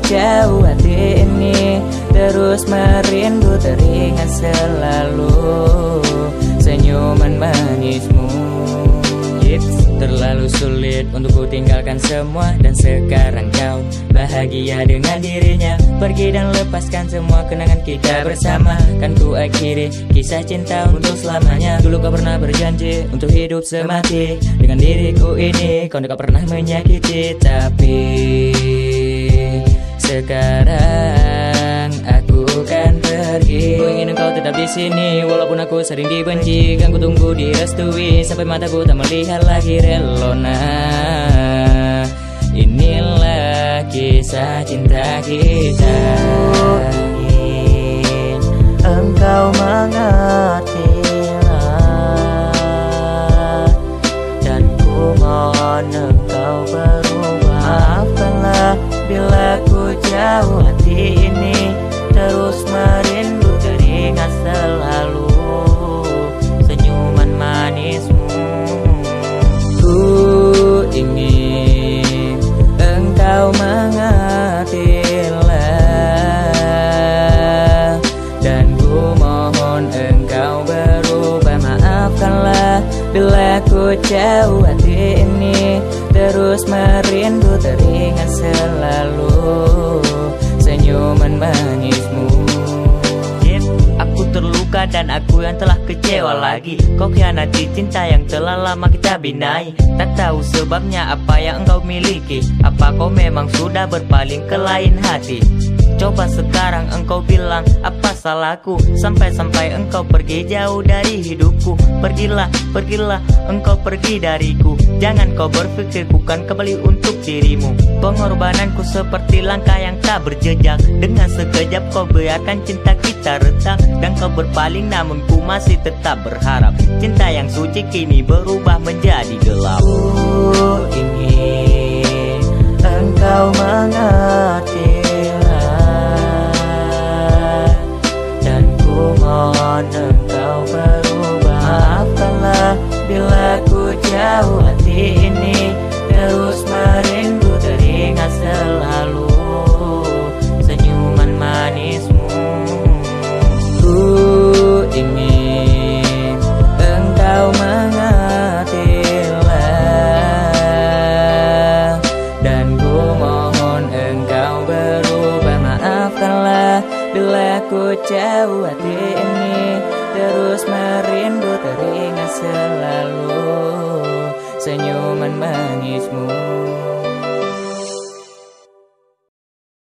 jauh hati ini Terus merindu teringat selalu. Senyuman manismu It's terlalu sulit untuk ku tinggalkan semua Dan sekarang kau bahagia dengan dirinya. Pergi dan lepaskan semua kenangan kita bersama. Kan ku akhiri kisah cinta untuk selamanya. Dulu kau pernah berjanji untuk hidup semati Dengan diriku ini. Kau tak pernah menyakiti Tapi sekarang aku kan pergi. Ku ingin engkau tetap di sini Walaupun aku sering dibenci. Kan ku tunggu direstui Sampai mataku tak melihat lagi relona. Inilah kisah cinta kita. Ingin engkau mengertilah Dan ku mohon engkau berubah. Maafkanlah bila jauh hati ini. Terus merindu jauh hati ini Terus merindu teringat selalu. Senyuman manismu Yep, Aku terluka dan aku yang telah kecewa lagi. Kau khianati cinta yang telah lama kita binai Tak tahu sebabnya apa yang engkau miliki. Apa kau memang sudah berpaling ke lain hati Coba sekarang engkau bilang apa salahku? Sampai-sampai engkau pergi jauh dari hidupku. Pergilah, pergilah, engkau pergi dariku. Jangan kau berpikir bukan kembali untuk dirimu. Pengorbananku seperti langkah yang tak berjejak. Dengan sekejap kau biarkan cinta kita retak. Dan kau berpaling namun ku masih tetap berharap. Cinta yang suci kini berubah menjadi gelap bila ku jauh hati ini Terus merindu teringat selalu. Senyuman manismu